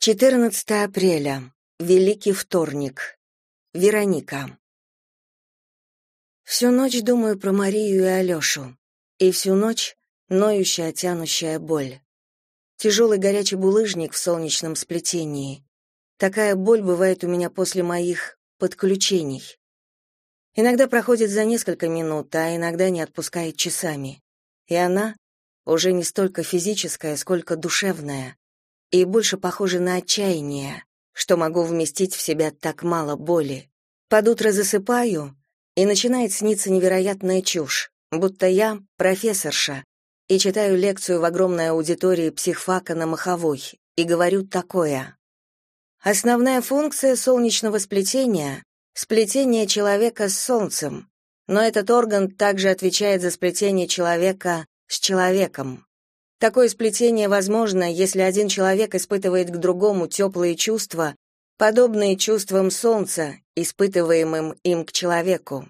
14 апреля. Великий вторник. Вероника. Всю ночь думаю про Марию и Алёшу. И всю ночь ноющая, тянущая боль. Тяжелый горячий булыжник в солнечном сплетении. Такая боль бывает у меня после моих подключений. Иногда проходит за несколько минут, а иногда не отпускает часами. И она уже не столько физическая, сколько душевная и больше похоже на отчаяние, что могу вместить в себя так мало боли. Под утро засыпаю, и начинает сниться невероятная чушь, будто я профессорша и читаю лекцию в огромной аудитории психфака на Маховой и говорю такое. Основная функция солнечного сплетения — сплетение человека с солнцем, но этот орган также отвечает за сплетение человека с человеком. Такое сплетение возможно, если один человек испытывает к другому теплые чувства, подобные чувствам солнца, испытываемым им к человеку.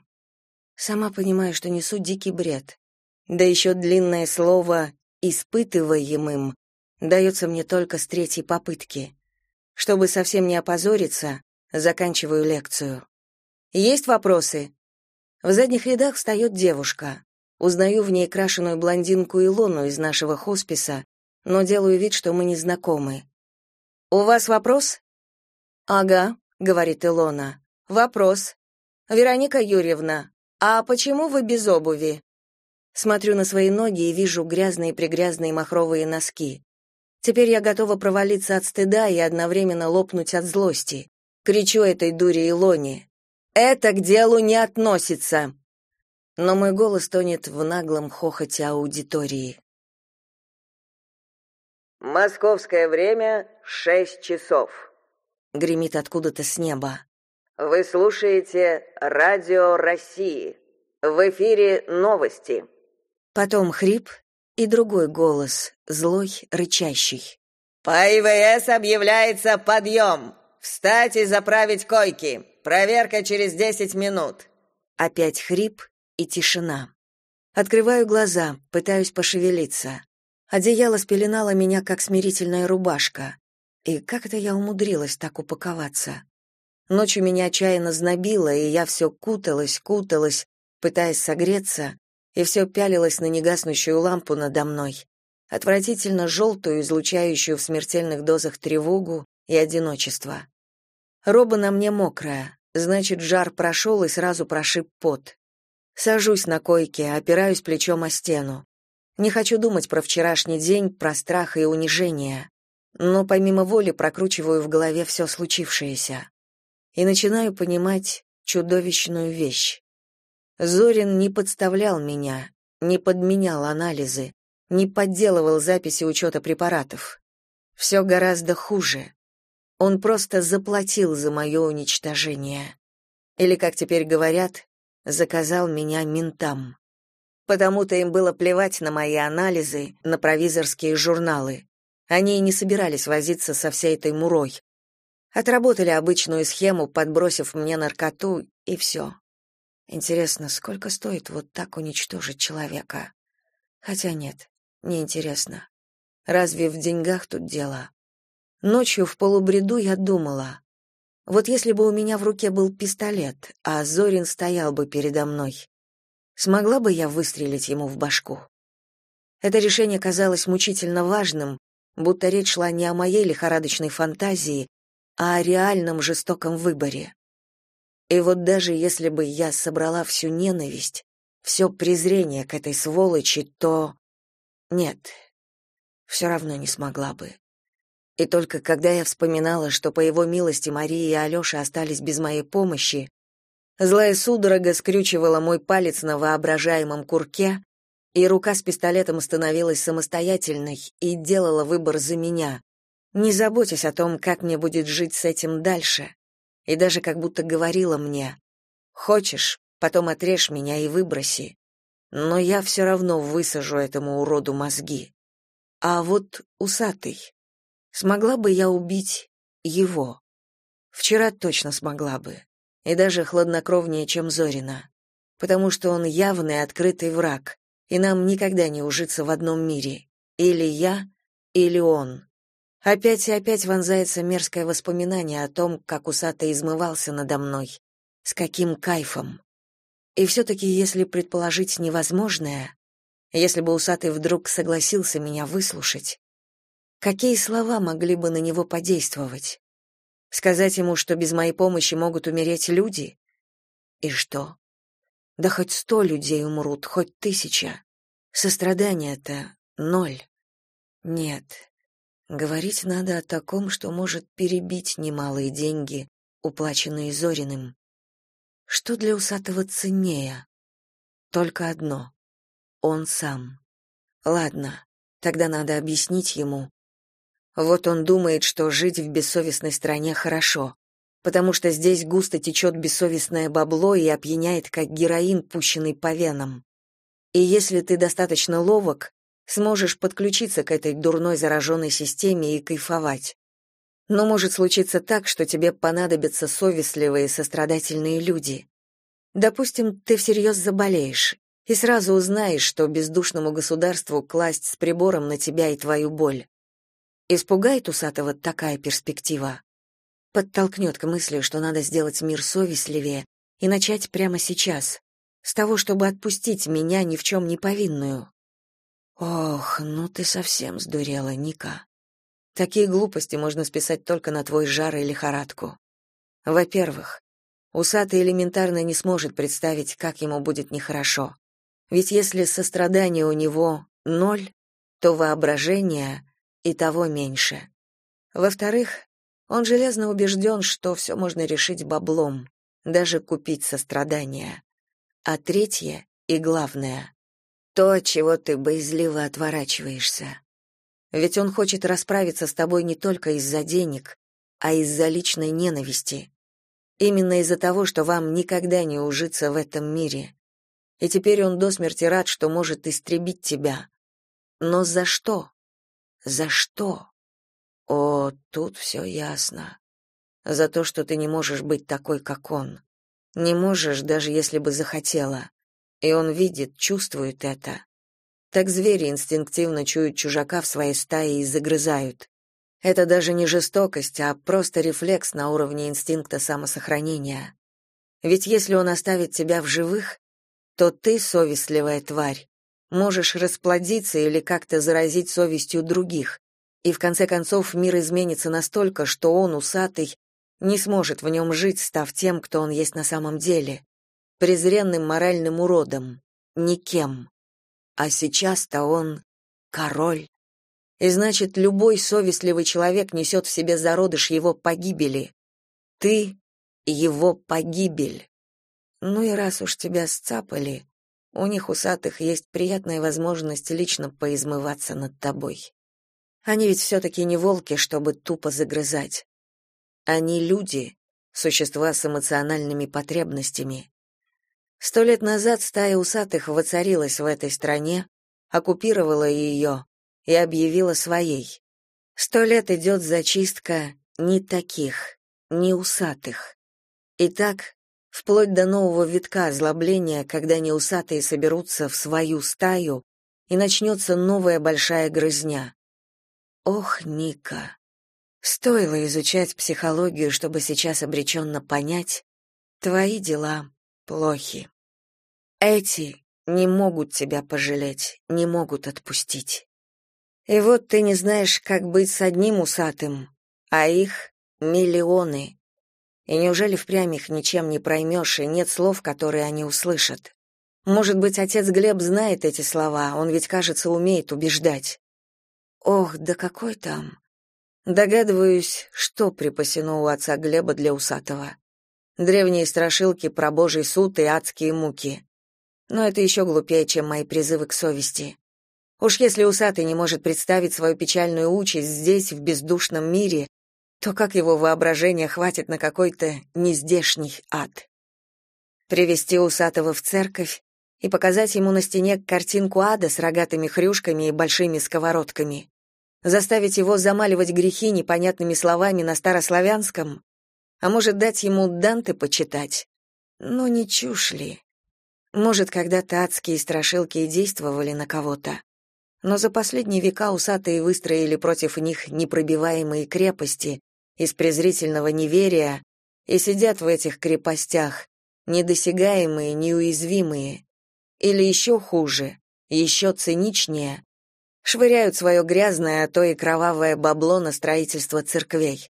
Сама понимаю, что несу дикий бред. Да еще длинное слово «испытываемым» дается мне только с третьей попытки. Чтобы совсем не опозориться, заканчиваю лекцию. Есть вопросы? В задних рядах встает девушка. Узнаю в ней крашеную блондинку Илону из нашего хосписа, но делаю вид, что мы не знакомы. «У вас вопрос?» «Ага», — говорит Илона. «Вопрос. Вероника Юрьевна, а почему вы без обуви?» Смотрю на свои ноги и вижу грязные-прегрязные махровые носки. Теперь я готова провалиться от стыда и одновременно лопнуть от злости. Кричу этой дуре Илоне. «Это к делу не относится!» Но мой голос тонет в наглом хохоте аудитории. Московское время шесть часов. Гремит откуда-то с неба. Вы слушаете Радио России. В эфире новости. Потом хрип и другой голос, злой, рычащий. По ИВС объявляется подъем. Встать и заправить койки. Проверка через десять минут. Опять хрип и тишина. Открываю глаза, пытаюсь пошевелиться. Одеяло спеленало меня, как смирительная рубашка. И как это я умудрилась так упаковаться? Ночью меня отчаянно знобило, и я все куталась, куталась, пытаясь согреться, и все пялилась на негаснущую лампу надо мной, отвратительно желтую, излучающую в смертельных дозах тревогу и одиночество. Роба на мне мокрая, значит, жар прошел и сразу прошиб пот. Сажусь на койке, опираюсь плечом о стену. Не хочу думать про вчерашний день, про страх и унижение. Но помимо воли прокручиваю в голове все случившееся. И начинаю понимать чудовищную вещь. Зорин не подставлял меня, не подменял анализы, не подделывал записи учета препаратов. Все гораздо хуже. Он просто заплатил за мое уничтожение. Или, как теперь говорят, заказал меня ментам. Потому-то им было плевать на мои анализы, на провизорские журналы. Они и не собирались возиться со всей этой мурой. Отработали обычную схему, подбросив мне наркоту, и все. Интересно, сколько стоит вот так уничтожить человека? Хотя нет, не интересно. Разве в деньгах тут дело? Ночью в полубреду я думала, вот если бы у меня в руке был пистолет, а Зорин стоял бы передо мной, смогла бы я выстрелить ему в башку? Это решение казалось мучительно важным, будто речь шла не о моей лихорадочной фантазии, а о реальном жестоком выборе. И вот даже если бы я собрала всю ненависть, все презрение к этой сволочи, то... Нет, все равно не смогла бы. И только когда я вспоминала, что по его милости Мария и Алёша остались без моей помощи, злая судорога скрючивала мой палец на воображаемом курке, и рука с пистолетом становилась самостоятельной и делала выбор за меня, не заботясь о том, как мне будет жить с этим дальше, и даже как будто говорила мне «Хочешь, потом отрежь меня и выброси, но я все равно высажу этому уроду мозги». А вот усатый, Смогла бы я убить его? Вчера точно смогла бы. И даже хладнокровнее, чем Зорина. Потому что он явный открытый враг, и нам никогда не ужиться в одном мире. Или я, или он. Опять и опять вонзается мерзкое воспоминание о том, как усатый измывался надо мной. С каким кайфом. И все-таки, если предположить невозможное, если бы усатый вдруг согласился меня выслушать, какие слова могли бы на него подействовать? Сказать ему, что без моей помощи могут умереть люди? И что? Да хоть сто людей умрут, хоть тысяча. Сострадания-то ноль. Нет. Говорить надо о таком, что может перебить немалые деньги, уплаченные Зориным. Что для усатого ценнее? Только одно. Он сам. Ладно, тогда надо объяснить ему. Вот он думает, что жить в бессовестной стране хорошо, потому что здесь густо течет бессовестное бабло и опьяняет, как героин, пущенный по венам. И если ты достаточно ловок, сможешь подключиться к этой дурной зараженной системе и кайфовать. Но может случиться так, что тебе понадобятся совестливые, сострадательные люди. Допустим, ты всерьез заболеешь и сразу узнаешь, что бездушному государству класть с прибором на тебя и твою боль. Испугает усатого такая перспектива? Подтолкнет к мысли, что надо сделать мир совестливее и начать прямо сейчас, с того, чтобы отпустить меня ни в чем не повинную. Ох, ну ты совсем сдурела, Ника. Такие глупости можно списать только на твой жар и лихорадку. Во-первых, усатый элементарно не сможет представить, как ему будет нехорошо. Ведь если сострадание у него ноль, то воображение и того меньше. Во-вторых, он железно убежден, что все можно решить баблом, даже купить сострадание. А третье и главное — то, чего ты боязливо отворачиваешься. Ведь он хочет расправиться с тобой не только из-за денег, а из-за личной ненависти. Именно из-за того, что вам никогда не ужиться в этом мире. И теперь он до смерти рад, что может истребить тебя. Но за что? За что? О, тут все ясно. За то, что ты не можешь быть такой, как он. Не можешь, даже если бы захотела. И он видит, чувствует это. Так звери инстинктивно чуют чужака в своей стае и загрызают. Это даже не жестокость, а просто рефлекс на уровне инстинкта самосохранения. Ведь если он оставит тебя в живых, то ты, совестливая тварь, можешь расплодиться или как-то заразить совестью других, и в конце концов мир изменится настолько, что он, усатый, не сможет в нем жить, став тем, кто он есть на самом деле, презренным моральным уродом, никем. А сейчас-то он король. И значит, любой совестливый человек несет в себе зародыш его погибели. Ты — его погибель. Ну и раз уж тебя сцапали, у них усатых есть приятная возможность лично поизмываться над тобой. Они ведь все-таки не волки, чтобы тупо загрызать. Они люди, существа с эмоциональными потребностями. Сто лет назад стая усатых воцарилась в этой стране, оккупировала ее и объявила своей. Сто лет идет зачистка не таких, не усатых. И так, вплоть до нового витка озлобления, когда неусатые соберутся в свою стаю, и начнется новая большая грызня. Ох, Ника, стоило изучать психологию, чтобы сейчас обреченно понять, твои дела плохи. Эти не могут тебя пожалеть, не могут отпустить. И вот ты не знаешь, как быть с одним усатым, а их миллионы. И неужели впрямь их ничем не проймешь, и нет слов, которые они услышат? Может быть, отец Глеб знает эти слова, он ведь, кажется, умеет убеждать. Ох, да какой там. Догадываюсь, что припасено у отца Глеба для усатого древние страшилки про Божий суд и адские муки. Но это еще глупее, чем мои призывы к совести. Уж если усатый не может представить свою печальную участь здесь, в бездушном мире, то как его воображение хватит на какой-то нездешний ад? Привести усатого в церковь и показать ему на стене картинку ада с рогатыми хрюшками и большими сковородками? Заставить его замаливать грехи непонятными словами на старославянском? А может, дать ему Данте почитать? Но не чушь ли? Может, когда-то адские страшилки и действовали на кого-то. Но за последние века усатые выстроили против них непробиваемые крепости из презрительного неверия и сидят в этих крепостях, недосягаемые, неуязвимые. Или еще хуже, еще циничнее, швыряют свое грязное, а то и кровавое бабло на строительство церквей.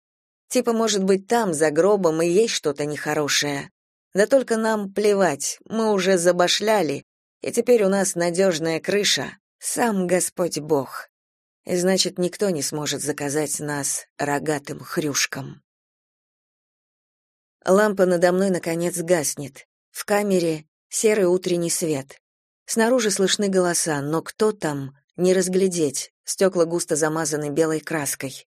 Типа, может быть, там, за гробом, и есть что-то нехорошее. Да только нам плевать, мы уже забашляли, и теперь у нас надежная крыша, сам Господь Бог. И значит, никто не сможет заказать нас рогатым хрюшкам. Лампа надо мной наконец гаснет. В камере серый утренний свет. Снаружи слышны голоса, но кто там, не разглядеть, стекла густо замазаны белой краской.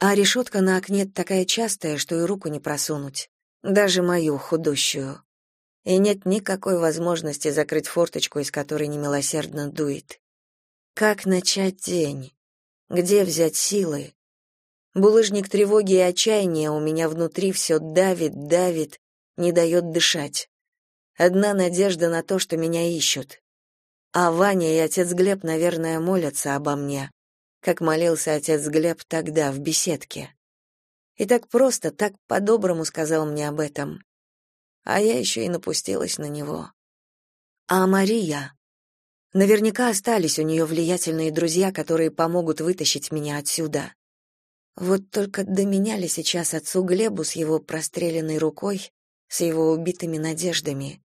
А решетка на окне такая частая, что и руку не просунуть, даже мою худущую. И нет никакой возможности закрыть форточку, из которой немилосердно дует. Как начать день? Где взять силы? Булыжник тревоги и отчаяния у меня внутри все давит, давит, не дает дышать. Одна надежда на то, что меня ищут. А Ваня и отец Глеб, наверное, молятся обо мне, как молился отец Глеб тогда в беседке. И так просто, так по-доброму сказал мне об этом. А я еще и напустилась на него. А Мария? Наверняка остались у нее влиятельные друзья, которые помогут вытащить меня отсюда. Вот только до меня ли сейчас отцу Глебу с его простреленной рукой, с его убитыми надеждами?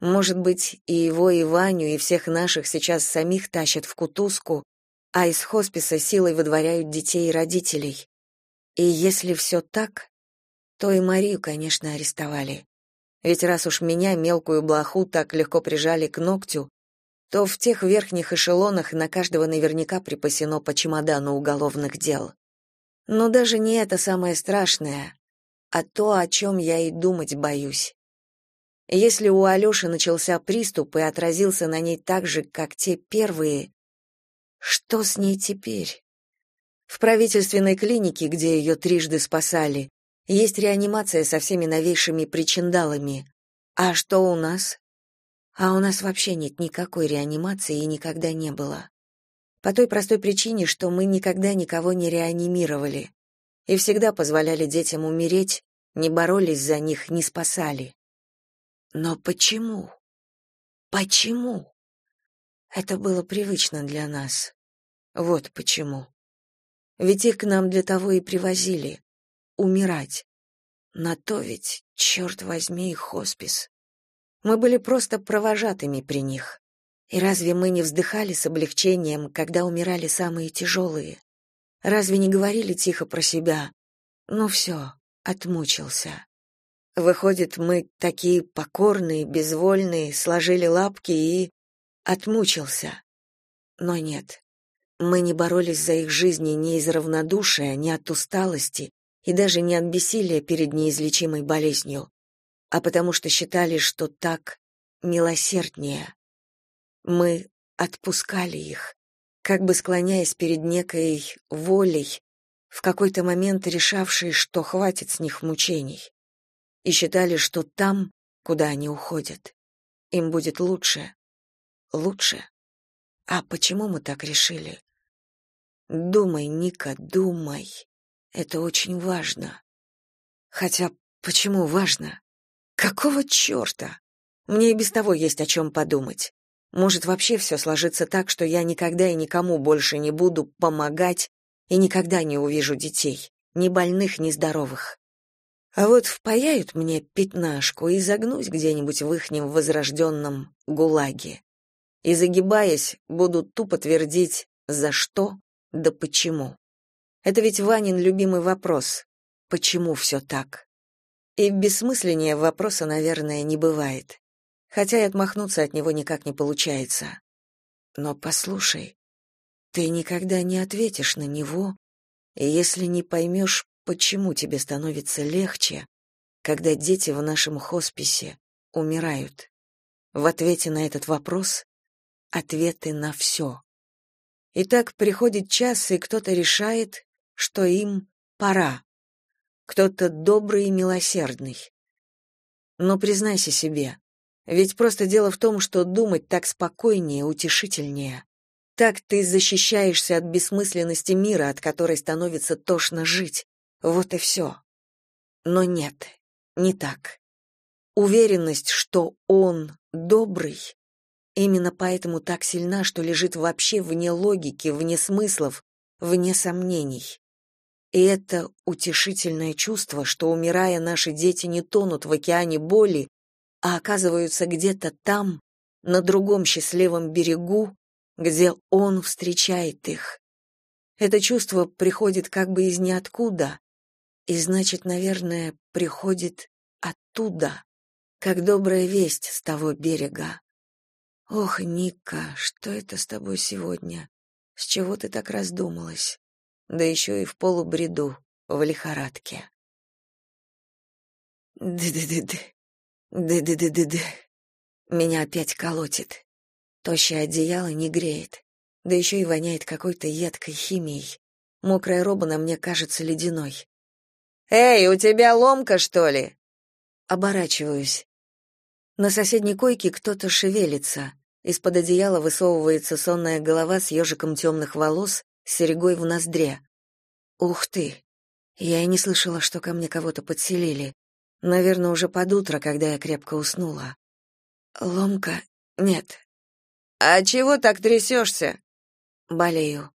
Может быть, и его, и Ваню, и всех наших сейчас самих тащат в кутузку, а из хосписа силой выдворяют детей и родителей. И если все так, то и Марию, конечно, арестовали. Ведь раз уж меня, мелкую блоху, так легко прижали к ногтю, то в тех верхних эшелонах на каждого наверняка припасено по чемодану уголовных дел. Но даже не это самое страшное, а то, о чем я и думать боюсь. Если у Алёши начался приступ и отразился на ней так же, как те первые, что с ней теперь? В правительственной клинике, где ее трижды спасали, есть реанимация со всеми новейшими причиндалами. А что у нас? А у нас вообще нет никакой реанимации и никогда не было. По той простой причине, что мы никогда никого не реанимировали и всегда позволяли детям умереть, не боролись за них, не спасали. Но почему? Почему? Это было привычно для нас. Вот почему. Ведь их к нам для того и привозили умирать. На то ведь, черт возьми, хоспис. Мы были просто провожатыми при них. И разве мы не вздыхали с облегчением, когда умирали самые тяжелые? Разве не говорили тихо про себя? Ну все, отмучился. Выходит, мы такие покорные, безвольные, сложили лапки и... Отмучился. Но нет. Мы не боролись за их жизни ни из равнодушия, ни от усталости, и даже не от бессилия перед неизлечимой болезнью, а потому что считали, что так милосерднее. Мы отпускали их, как бы склоняясь перед некой волей, в какой-то момент решавшей, что хватит с них мучений и считали, что там, куда они уходят, им будет лучше. Лучше. А почему мы так решили? Думай, Ника, думай. Это очень важно. Хотя почему важно? Какого черта? Мне и без того есть о чем подумать. Может, вообще все сложится так, что я никогда и никому больше не буду помогать и никогда не увижу детей, ни больных, ни здоровых. А вот впаяют мне пятнашку и загнусь где-нибудь в ихнем возрожденном гулаге. И, загибаясь, буду тупо твердить «за что?» да «почему?». Это ведь Ванин любимый вопрос «почему все так?». И бессмысленнее вопроса, наверное, не бывает. Хотя и отмахнуться от него никак не получается. Но послушай, ты никогда не ответишь на него, если не поймешь, Почему тебе становится легче, когда дети в нашем хосписе умирают? В ответе на этот вопрос ответы на все. И так приходит час, и кто-то решает, что им пора. Кто-то добрый и милосердный. Но признайся себе, ведь просто дело в том, что думать так спокойнее, утешительнее. Так ты защищаешься от бессмысленности мира, от которой становится тошно жить. Вот и все. Но нет, не так. Уверенность, что он добрый, именно поэтому так сильна, что лежит вообще вне логики, вне смыслов, вне сомнений. И это утешительное чувство, что, умирая, наши дети не тонут в океане боли, а оказываются где-то там, на другом счастливом берегу, где он встречает их. Это чувство приходит как бы из ниоткуда, и значит, наверное, приходит оттуда как добрая весть с того берега. Ох, Ника, что это с тобой сегодня? С чего ты так раздумалась? Да еще и в полубреду, в лихорадке. Ды-ды-ды-ды. Ды-ды-ды-ды-ды. Меня опять колотит. Тощее одеяло не греет. Да еще и воняет какой-то едкой химией. Мокрая роба на мне кажется ледяной. «Эй, у тебя ломка, что ли?» Оборачиваюсь. На соседней койке кто-то шевелится. Из-под одеяла высовывается сонная голова с ежиком темных волос, с серьгой в ноздре. Ух ты! Я и не слышала, что ко мне кого-то подселили. Наверное, уже под утро, когда я крепко уснула. Ломка? Нет. А чего так трясешься?» Болею.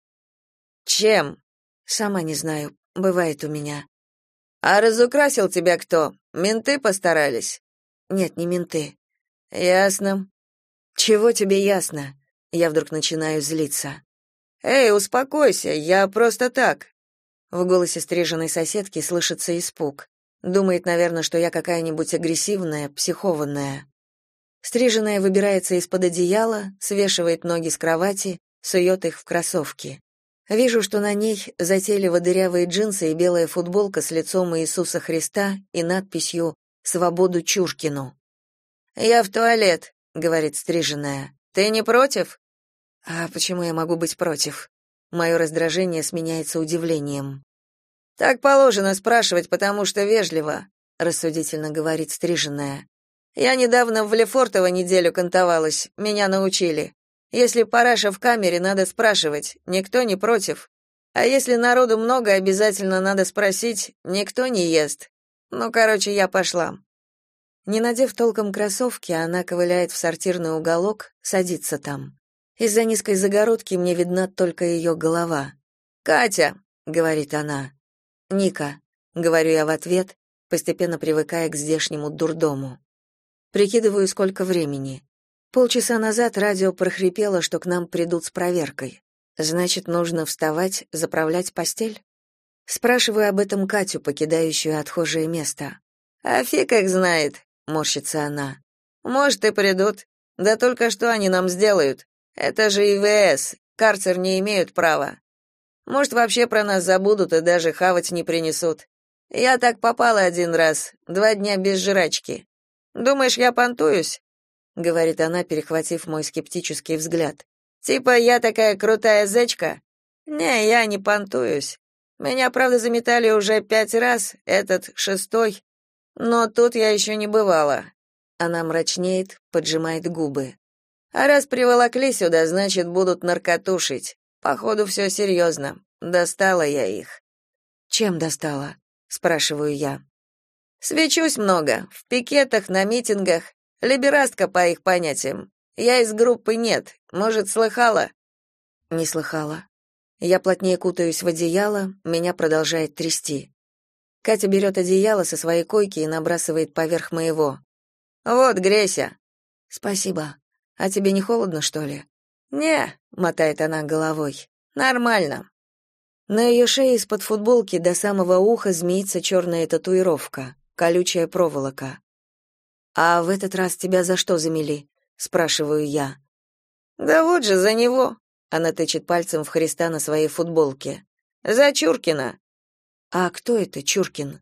Чем? Сама не знаю. Бывает у меня. А разукрасил тебя кто? Менты постарались? Нет, не менты. Ясно. Чего тебе ясно? Я вдруг начинаю злиться. Эй, успокойся, я просто так. В голосе стриженной соседки слышится испуг. Думает, наверное, что я какая-нибудь агрессивная, психованная. Стриженная выбирается из-под одеяла, свешивает ноги с кровати, сует их в кроссовки. Вижу, что на ней затейливо дырявые джинсы и белая футболка с лицом Иисуса Христа и надписью свободу Чуркину. Я в туалет, говорит стриженная. Ты не против? А почему я могу быть против? Мое раздражение сменяется удивлением. Так положено спрашивать, потому что вежливо, рассудительно говорит стриженная. Я недавно в Лефортово неделю кантовалась, меня научили. Если параша в камере, надо спрашивать, никто не против. А если народу много, обязательно надо спросить, никто не ест. Ну, короче, я пошла. Не надев толком кроссовки, она ковыляет в сортирный уголок, садится там. Из-за низкой загородки мне видна только ее голова. «Катя!» — говорит она. «Ника», — говорю я в ответ, постепенно привыкая к здешнему дурдому. Прикидываю, сколько времени. Полчаса назад радио прохрипело, что к нам придут с проверкой. Значит, нужно вставать, заправлять постель? Спрашиваю об этом Катю, покидающую отхожее место. «А фиг их знает», — морщится она. «Может, и придут. Да только что они нам сделают? Это же ИВС, карцер не имеют права. Может, вообще про нас забудут и даже хавать не принесут. Я так попала один раз, два дня без жрачки. Думаешь, я понтуюсь?» — говорит она, перехватив мой скептический взгляд. «Типа я такая крутая зечка?» «Не, я не понтуюсь. Меня, правда, заметали уже пять раз, этот шестой. Но тут я еще не бывала. Она мрачнеет, поджимает губы. А раз приволокли сюда, значит, будут наркотушить. Походу, все серьезно. Достала я их. Чем достала? спрашиваю я. Свечусь много, в пикетах, на митингах. Либерастка по их понятиям. Я из группы нет. Может, слыхала? Не слыхала. Я плотнее кутаюсь в одеяло, меня продолжает трясти. Катя берет одеяло со своей койки и набрасывает поверх моего. «Вот, грейся». «Спасибо. А тебе не холодно, что ли?» «Не», — мотает она головой. «Нормально». На ее шее из-под футболки до самого уха змеится черная татуировка, колючая проволока. «А в этот раз тебя за что замели?» — спрашиваю я. «Да вот же, за него», она тычет пальцем в Христа на своей футболке. За Чуркина. А кто это Чуркин?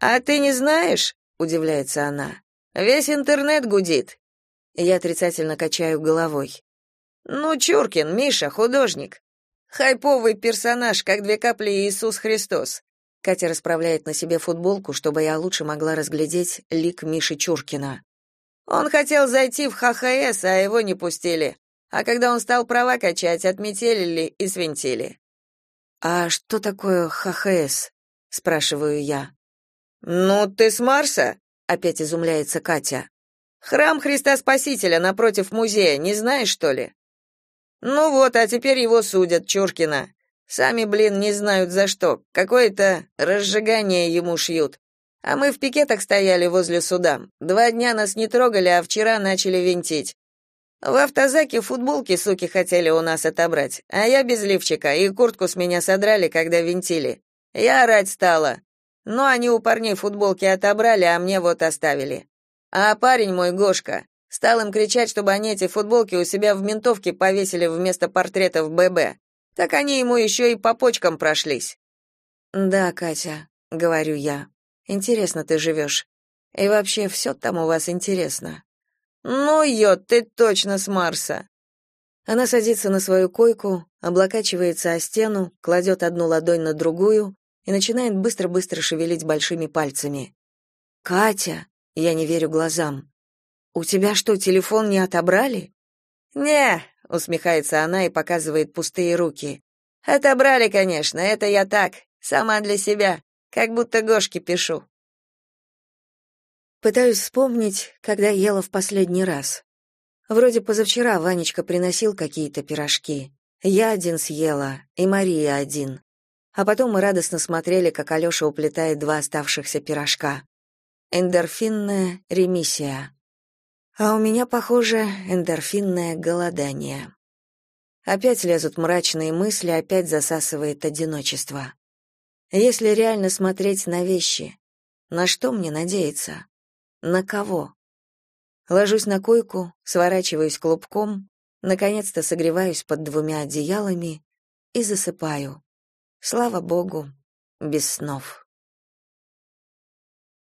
А ты не знаешь? удивляется она. Весь интернет гудит. Я отрицательно качаю головой. Ну, Чуркин, Миша, художник. Хайповый персонаж, как две капли Иисус Христос. Катя расправляет на себе футболку, чтобы я лучше могла разглядеть лик Миши Чуркина. Он хотел зайти в ХХС, а его не пустили. А когда он стал права качать, отметелили и свинтили. А что такое ХХС? спрашиваю я. Ну, ты с Марса? опять изумляется Катя. Храм Христа Спасителя напротив музея, не знаешь, что ли? Ну вот, а теперь его судят, Чуркина. Сами, блин, не знают за что. Какое-то разжигание ему шьют. А мы в пикетах стояли возле суда. Два дня нас не трогали, а вчера начали винтить. В автозаке футболки, суки, хотели у нас отобрать, а я без лифчика, и куртку с меня содрали, когда винтили. Я орать стала. Но они у парней футболки отобрали, а мне вот оставили. А парень мой, Гошка, стал им кричать, чтобы они эти футболки у себя в ментовке повесили вместо портретов ББ. Так они ему еще и по почкам прошлись. Да, Катя, говорю я. Интересно ты живешь. И вообще все там у вас интересно. Ну, ё, ты точно с Марса. Она садится на свою койку, облокачивается о стену, кладет одну ладонь на другую и начинает быстро-быстро шевелить большими пальцами. «Катя!» — я не верю глазам. «У тебя что, телефон не отобрали?» «Не», — усмехается она и показывает пустые руки. «Отобрали, конечно, это я так, сама для себя. Как будто Гошке пишу. Пытаюсь вспомнить, когда ела в последний раз. Вроде позавчера Ванечка приносил какие-то пирожки. Я один съела, и Мария один. А потом мы радостно смотрели, как Алёша уплетает два оставшихся пирожка. Эндорфинная ремиссия. А у меня, похоже, эндорфинное голодание. Опять лезут мрачные мысли, опять засасывает одиночество. Если реально смотреть на вещи, на что мне надеяться? На кого? Ложусь на койку, сворачиваюсь клубком, наконец-то согреваюсь под двумя одеялами и засыпаю. Слава богу, без снов.